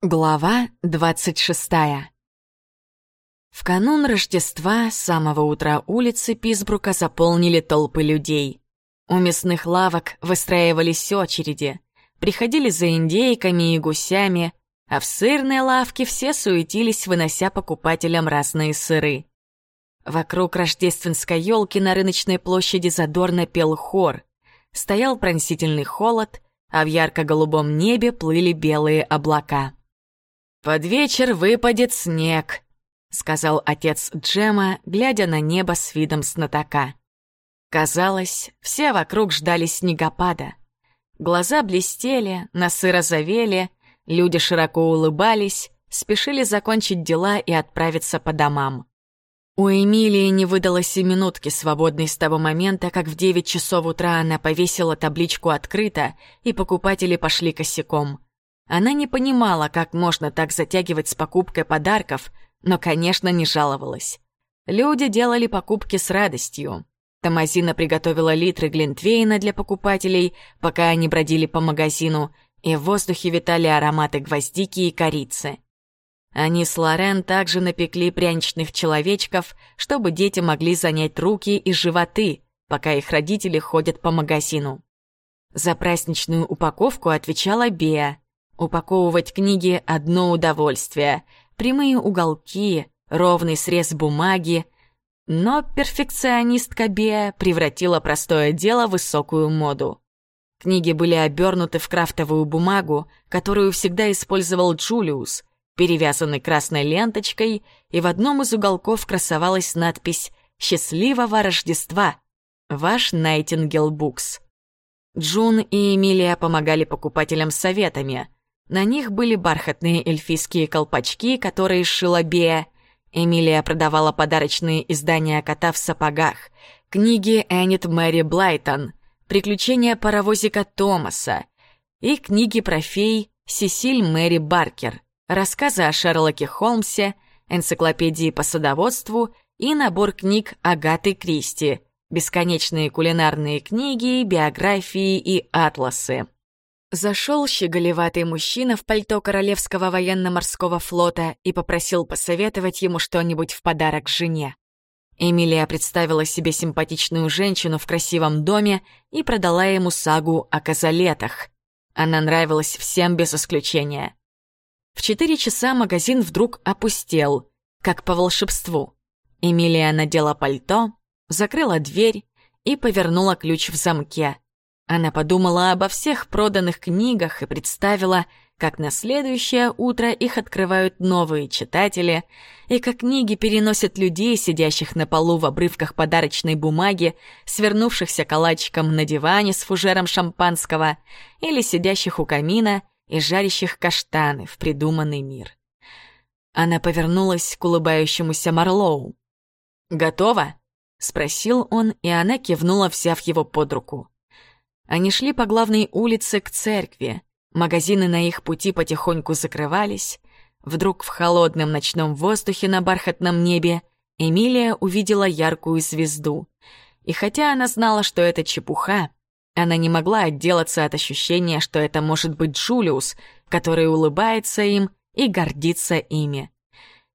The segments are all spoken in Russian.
Глава 26 В канун Рождества с самого утра улицы Писбрука заполнили толпы людей. У мясных лавок выстраивались очереди, приходили за индейками и гусями, а в сырной лавке все суетились, вынося покупателям разные сыры. Вокруг рождественской елки на рыночной площади задорно пел хор. Стоял пронзительный холод, а в ярко-голубом небе плыли белые облака. «Под вечер выпадет снег», — сказал отец Джема, глядя на небо с видом знатока. Казалось, все вокруг ждали снегопада. Глаза блестели, носы розовели, люди широко улыбались, спешили закончить дела и отправиться по домам. У Эмилии не выдалось и минутки свободной с того момента, как в девять часов утра она повесила табличку «Открыто», и покупатели пошли косяком — она не понимала, как можно так затягивать с покупкой подарков, но, конечно, не жаловалась. Люди делали покупки с радостью. Тамазина приготовила литры глинтвейна для покупателей, пока они бродили по магазину, и в воздухе витали ароматы гвоздики и корицы. Они с Лорен также напекли пряничных человечков, чтобы дети могли занять руки и животы, пока их родители ходят по магазину. За праздничную упаковку отвечала Беа, Упаковывать книги — одно удовольствие. Прямые уголки, ровный срез бумаги. Но перфекционистка Беа превратила простое дело в высокую моду. Книги были обернуты в крафтовую бумагу, которую всегда использовал Джулиус, перевязаны красной ленточкой, и в одном из уголков красовалась надпись «Счастливого Рождества! Ваш Найтингел Букс». Джун и Эмилия помогали покупателям советами — на них были бархатные эльфийские колпачки, которые сшила Бея. Эмилия продавала подарочные издания кота в сапогах, книги Эннет Мэри Блайтон, приключения паровозика Томаса и книги про фей Сесиль Мэри Баркер, рассказы о Шерлоке Холмсе, энциклопедии по садоводству и набор книг Агаты Кристи, бесконечные кулинарные книги, биографии и атласы. Зашел щеголеватый мужчина в пальто Королевского военно-морского флота и попросил посоветовать ему что-нибудь в подарок жене. Эмилия представила себе симпатичную женщину в красивом доме и продала ему сагу о казалетах. Она нравилась всем без исключения. В четыре часа магазин вдруг опустел, как по волшебству. Эмилия надела пальто, закрыла дверь и повернула ключ в замке. Она подумала обо всех проданных книгах и представила, как на следующее утро их открывают новые читатели, и как книги переносят людей, сидящих на полу в обрывках подарочной бумаги, свернувшихся калачиком на диване с фужером шампанского, или сидящих у камина и жарящих каштаны в придуманный мир. Она повернулась к улыбающемуся Марлоу. «Готово?» — спросил он, и она кивнула, взяв его под руку. Они шли по главной улице к церкви. Магазины на их пути потихоньку закрывались. Вдруг в холодном ночном воздухе на бархатном небе Эмилия увидела яркую звезду. И хотя она знала, что это чепуха, она не могла отделаться от ощущения, что это может быть Джулиус, который улыбается им и гордится ими.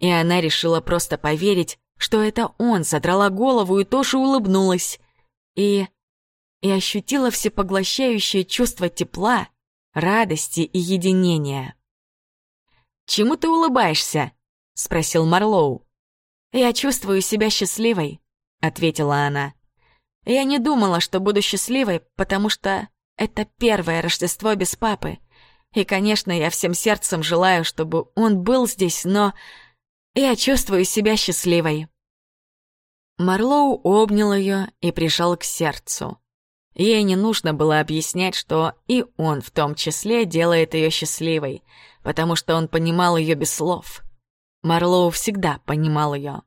И она решила просто поверить, что это он задрала голову и тоже улыбнулась. И и ощутила всепоглощающее чувство тепла, радости и единения. «Чему ты улыбаешься?» — спросил Марлоу. «Я чувствую себя счастливой», — ответила она. «Я не думала, что буду счастливой, потому что это первое Рождество без папы. И, конечно, я всем сердцем желаю, чтобы он был здесь, но я чувствую себя счастливой». Марлоу обнял ее и прижал к сердцу. Ей не нужно было объяснять, что и он в том числе делает ее счастливой, потому что он понимал ее без слов. Марлоу всегда понимал ее.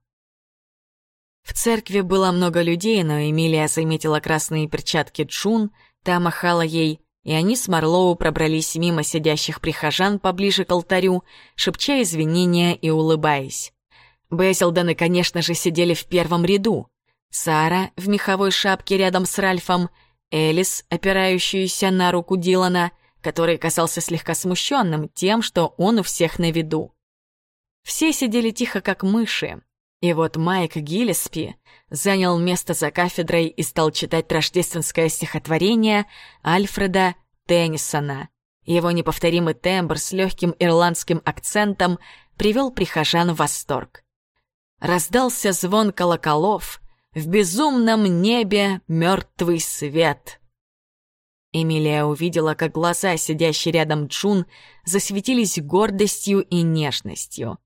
В церкви было много людей, но Эмилия заметила красные перчатки Джун, та махала ей, и они с Марлоу пробрались мимо сидящих прихожан поближе к алтарю, шепча извинения и улыбаясь. Безилдены, конечно же, сидели в первом ряду. Сара в меховой шапке рядом с Ральфом — Элис, опирающаяся на руку Дилана, который казался слегка смущенным тем, что он у всех на виду. Все сидели тихо, как мыши, и вот Майк Гиллеспи занял место за кафедрой и стал читать рождественское стихотворение Альфреда Теннисона. Его неповторимый тембр с легким ирландским акцентом привел прихожан в восторг. Раздался звон колоколов, в безумном небе мертвый свет. Эмилия увидела, как глаза, сидящие рядом Джун, засветились гордостью и нежностью.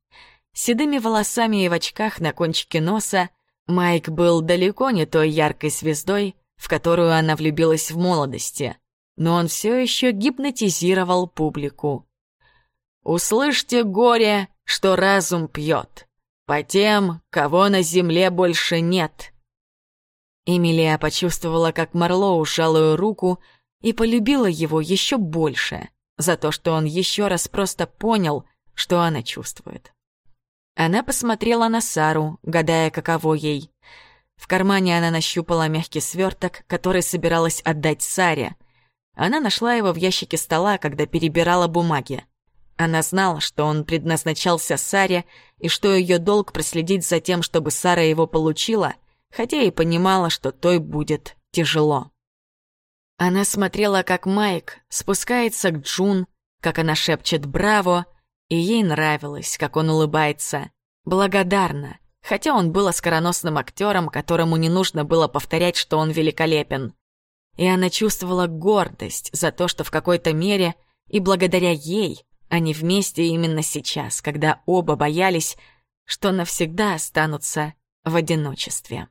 Седыми волосами и в очках на кончике носа Майк был далеко не той яркой звездой, в которую она влюбилась в молодости, но он все еще гипнотизировал публику. «Услышьте горе, что разум пьет, по тем, кого на земле больше нет». Эмилия почувствовала, как Марло ушал ее руку и полюбила его еще больше за то, что он еще раз просто понял, что она чувствует. Она посмотрела на Сару, гадая, каково ей. В кармане она нащупала мягкий сверток, который собиралась отдать Саре. Она нашла его в ящике стола, когда перебирала бумаги. Она знала, что он предназначался Саре, и что ее долг проследить за тем, чтобы Сара его получила, хотя и понимала, что той будет тяжело. Она смотрела, как Майк спускается к Джун, как она шепчет «Браво!», и ей нравилось, как он улыбается. Благодарна, хотя он был оскароносным актером, которому не нужно было повторять, что он великолепен. И она чувствовала гордость за то, что в какой-то мере и благодаря ей они вместе именно сейчас, когда оба боялись, что навсегда останутся в одиночестве.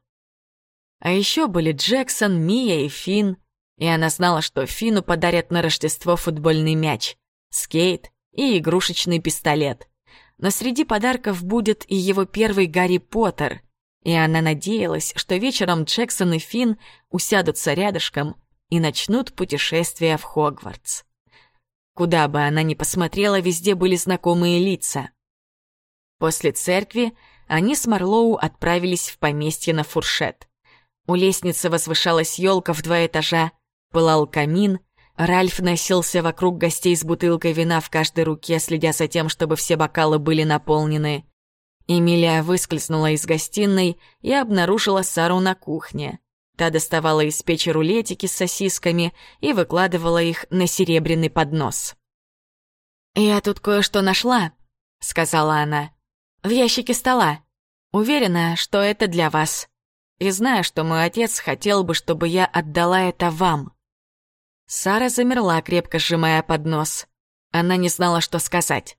А еще были Джексон, Мия и Финн, и она знала, что Фину подарят на Рождество футбольный мяч, скейт и игрушечный пистолет. Но среди подарков будет и его первый Гарри Поттер, и она надеялась, что вечером Джексон и Финн усядутся рядышком и начнут путешествие в Хогвартс. Куда бы она ни посмотрела, везде были знакомые лица. После церкви они с Марлоу отправились в поместье на фуршет. У лестницы возвышалась елка в два этажа, пылал камин, Ральф носился вокруг гостей с бутылкой вина в каждой руке, следя за тем, чтобы все бокалы были наполнены. Эмилия выскользнула из гостиной и обнаружила Сару на кухне. Та доставала из печи рулетики с сосисками и выкладывала их на серебряный поднос. «Я тут кое-что нашла», — сказала она. «В ящике стола. Уверена, что это для вас. И знаю, что мой отец хотел бы, чтобы я отдала это вам». Сара замерла, крепко сжимая поднос. Она не знала, что сказать.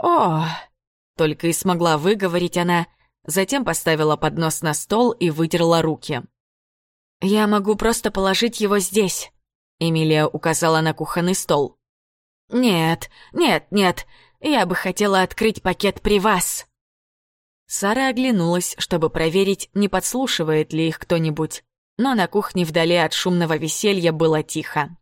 «О!» — только и смогла выговорить она, затем поставила поднос на стол и вытерла руки. «Я могу просто положить его здесь», — Эмилия указала на кухонный стол. «Нет, нет, нет, я бы хотела открыть пакет при вас». Сара оглянулась, чтобы проверить, не подслушивает ли их кто-нибудь но на кухне вдали от шумного веселья было тихо.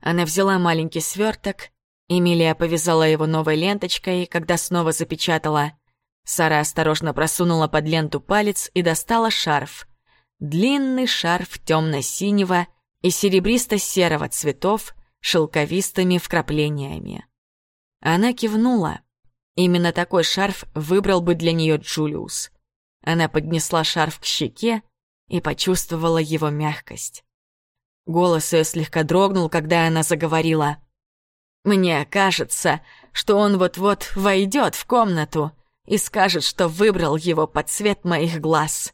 Она взяла маленький сверток, Эмилия повязала его новой ленточкой, когда снова запечатала. Сара осторожно просунула под ленту палец и достала шарф. Длинный шарф темно-синего и серебристо-серого цветов шелковистыми вкраплениями. Она кивнула. Именно такой шарф выбрал бы для нее Джулиус. Она поднесла шарф к щеке и почувствовала его мягкость. Голос ее слегка дрогнул, когда она заговорила. «Мне кажется, что он вот-вот войдет в комнату и скажет, что выбрал его под цвет моих глаз».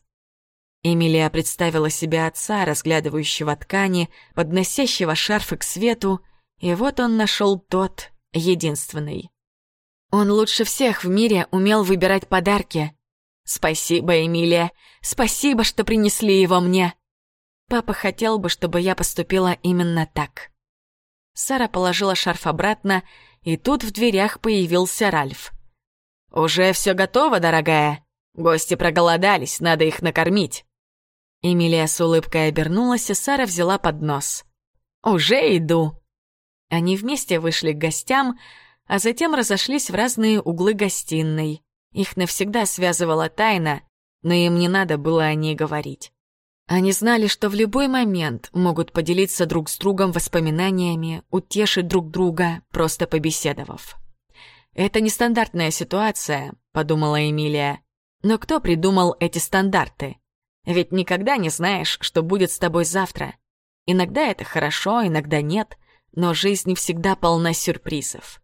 Эмилия представила себе отца, разглядывающего ткани, подносящего шарфы к свету, и вот он нашел тот, единственный. Он лучше всех в мире умел выбирать подарки, «Спасибо, Эмилия. Спасибо, что принесли его мне. Папа хотел бы, чтобы я поступила именно так». Сара положила шарф обратно, и тут в дверях появился Ральф. «Уже все готово, дорогая. Гости проголодались, надо их накормить». Эмилия с улыбкой обернулась, и Сара взяла поднос. «Уже иду». Они вместе вышли к гостям, а затем разошлись в разные углы гостиной. Их навсегда связывала тайна, но им не надо было о ней говорить. Они знали, что в любой момент могут поделиться друг с другом воспоминаниями, утешить друг друга, просто побеседовав. «Это нестандартная ситуация», — подумала Эмилия. «Но кто придумал эти стандарты? Ведь никогда не знаешь, что будет с тобой завтра. Иногда это хорошо, иногда нет, но жизнь всегда полна сюрпризов».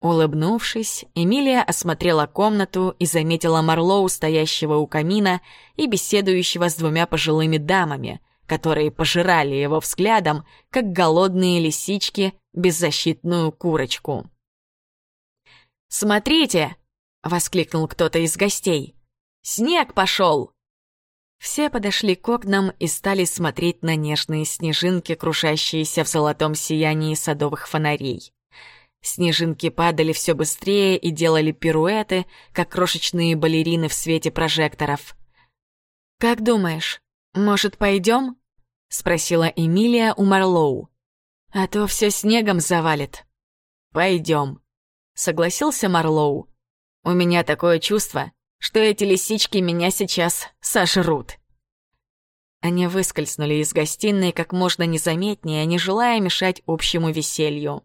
Улыбнувшись, Эмилия осмотрела комнату и заметила Марлоу, стоящего у камина и беседующего с двумя пожилыми дамами, которые пожирали его взглядом, как голодные лисички беззащитную курочку. «Смотрите!» — воскликнул кто-то из гостей. «Снег пошел!» Все подошли к окнам и стали смотреть на нежные снежинки, кружащиеся в золотом сиянии садовых фонарей. Снежинки падали все быстрее и делали пируэты, как крошечные балерины в свете прожекторов. «Как думаешь, может, пойдем?» — спросила Эмилия у Марлоу. «А то все снегом завалит». «Пойдем», — согласился Марлоу. «У меня такое чувство, что эти лисички меня сейчас сожрут». Они выскользнули из гостиной как можно незаметнее, не желая мешать общему веселью.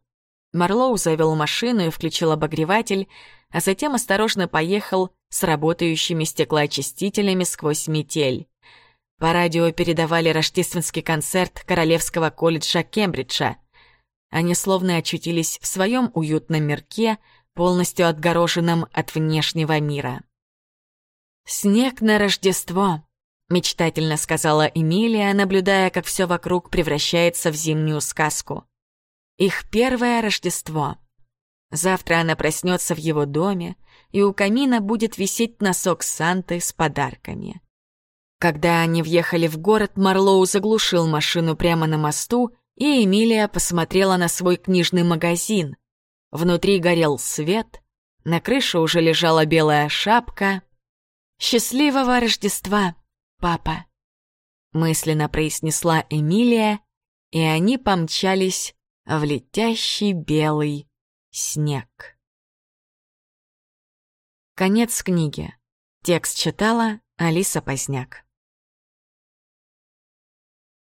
Марлоу завел машину и включил обогреватель, а затем осторожно поехал с работающими стеклоочистителями сквозь метель. По радио передавали рождественский концерт Королевского колледжа Кембриджа. Они словно очутились в своем уютном мирке, полностью отгороженном от внешнего мира. «Снег на Рождество», — мечтательно сказала Эмилия, наблюдая, как все вокруг превращается в зимнюю сказку. Их первое Рождество. Завтра она проснется в его доме, и у камина будет висеть носок Санты с подарками. Когда они въехали в город, Марлоу заглушил машину прямо на мосту, и Эмилия посмотрела на свой книжный магазин. Внутри горел свет, на крыше уже лежала белая шапка. «Счастливого Рождества, папа!» мысленно произнесла Эмилия, и они помчались в летящий белый снег. Конец книги. Текст читала Алиса Поздняк.